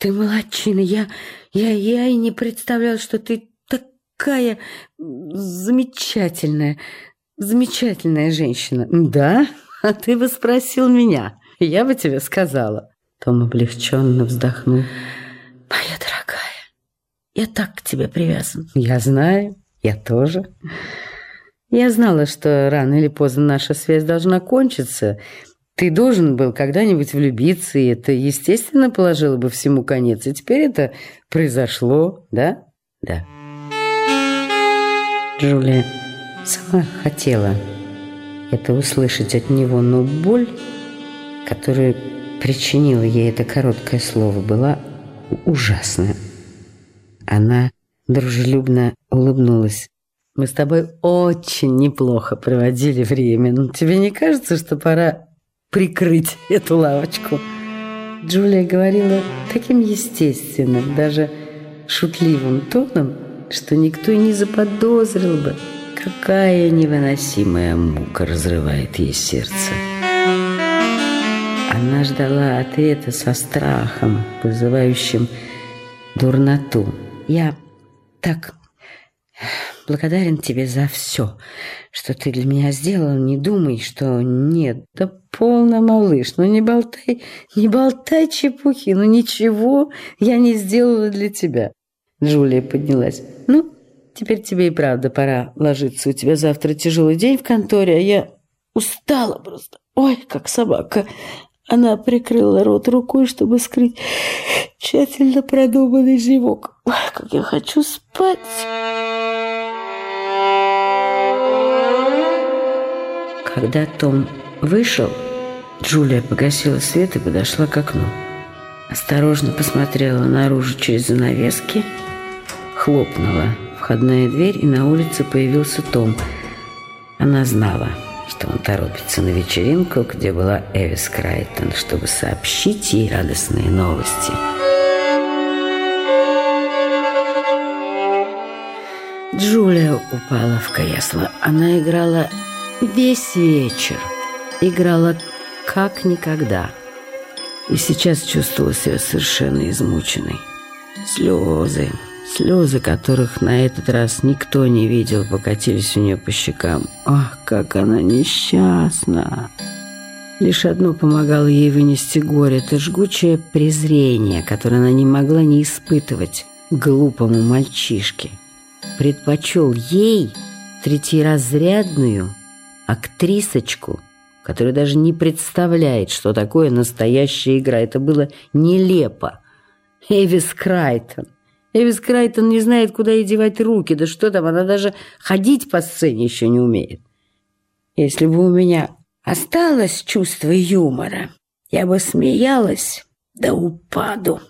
Ты молодчина. Я, я, я и не представлял, что ты такая замечательная, замечательная женщина. Да? А ты бы спросил меня. Я бы тебе сказала. Том облегченно вздохнул. Моя дорогая, я так к тебе привязан. Я знаю, я тоже. Я знала, что рано или поздно наша связь должна кончиться. Ты должен был когда-нибудь влюбиться, и это, естественно, положило бы всему конец. И теперь это произошло, да? Да. Джулия сама хотела это услышать от него, но боль, которую причинило ей это короткое слово, была ужасная. Она дружелюбно улыбнулась. «Мы с тобой очень неплохо проводили время. Но тебе не кажется, что пора прикрыть эту лавочку?» Джулия говорила таким естественным, даже шутливым тоном, что никто и не заподозрил бы, какая невыносимая мука разрывает ей сердце. Она ждала ответа со страхом, вызывающим дурноту. «Я так благодарен тебе за все, что ты для меня сделал. Не думай, что нет. Да полно, малыш, ну не болтай, не болтай чепухи, ну ничего я не сделала для тебя». Джулия поднялась. «Ну, теперь тебе и правда пора ложиться. У тебя завтра тяжелый день в конторе, а я устала просто. Ой, как собака. Она прикрыла рот рукой, чтобы скрыть тщательно продуманный зевок. Как я хочу спать! Когда Том вышел, Джулия погасила свет и подошла к окну. Осторожно посмотрела наружу через занавески, хлопнула входная дверь, и на улице появился Том. Она знала – что он торопится на вечеринку, где была Эвис Крайтон, чтобы сообщить ей радостные новости. Джулия упала в кресло. Она играла весь вечер. Играла как никогда. И сейчас чувствовала себя совершенно измученной. Слезы, Слезы, которых на этот раз никто не видел, покатились у нее по щекам. Ах, как она несчастна! Лишь одно помогало ей вынести горе – это жгучее презрение, которое она не могла не испытывать глупому мальчишке. Предпочел ей третьеразрядную актрисочку, которая даже не представляет, что такое настоящая игра. Это было нелепо. Эвис Крайтон – Эвис Крайтон не знает, куда ей девать руки. Да что там, она даже ходить по сцене еще не умеет. Если бы у меня осталось чувство юмора, я бы смеялась до упаду.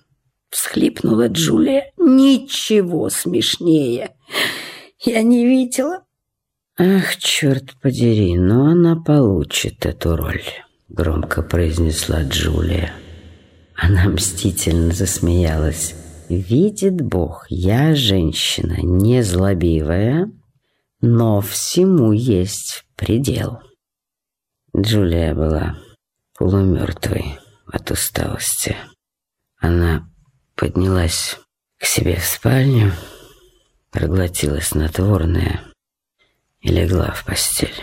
Всхлипнула Джулия. Ничего смешнее. Я не видела. Ах, черт подери, но она получит эту роль, громко произнесла Джулия. Она мстительно засмеялась. Видит Бог, я женщина не злобивая, но всему есть предел. Джулия была полумертвой от усталости. Она поднялась к себе в спальню, проглотила снотворное и легла в постель.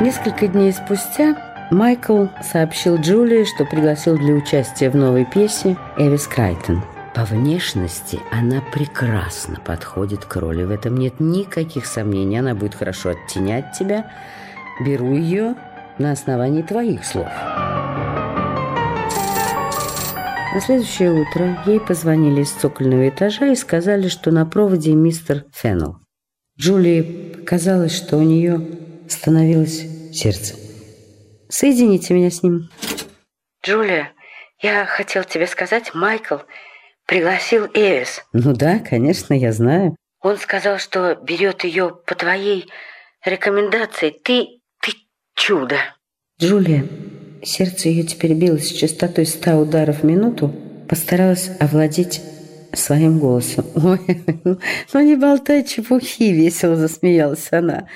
Несколько дней спустя Майкл сообщил Джулии, что пригласил для участия в новой пьесе Эвис Крайтон. По внешности она прекрасно подходит к роли. В этом нет никаких сомнений. Она будет хорошо оттенять тебя. Беру ее на основании твоих слов. На следующее утро ей позвонили из цокольного этажа и сказали, что на проводе мистер Феннелл. Джулии показалось, что у нее становилось сердце. Соедините меня с ним. Джулия, я хотел тебе сказать, Майкл пригласил Эвис. Ну да, конечно, я знаю. Он сказал, что берет ее по твоей рекомендации. Ты, ты чудо. Джулия, сердце ее теперь билось с частотой ста ударов в минуту, постаралась овладеть своим голосом. «Ой, ну не болтай чепухи!» — весело засмеялась она.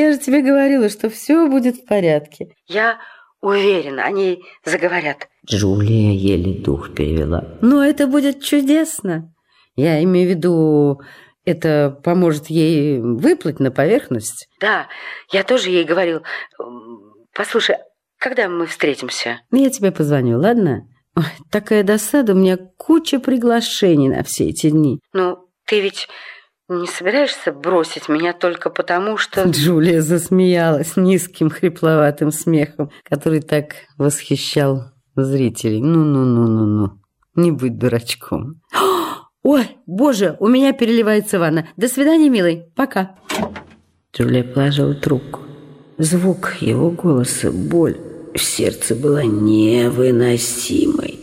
Я же тебе говорила, что все будет в порядке. Я уверена, они заговорят. Джулия еле дух перевела. Но это будет чудесно. Я имею в виду, это поможет ей выплыть на поверхность. Да, я тоже ей говорил. Послушай, когда мы встретимся? Я тебе позвоню, ладно? Ой, такая досада, у меня куча приглашений на все эти дни. Ну, ты ведь не собираешься бросить меня только потому, что...» Джулия засмеялась низким хрипловатым смехом, который так восхищал зрителей. «Ну-ну-ну-ну-ну, не будь дурачком». «Ой, боже, у меня переливается ванна. До свидания, милый. Пока». Джулия положила трубку. Звук его голоса, боль в сердце была невыносимой.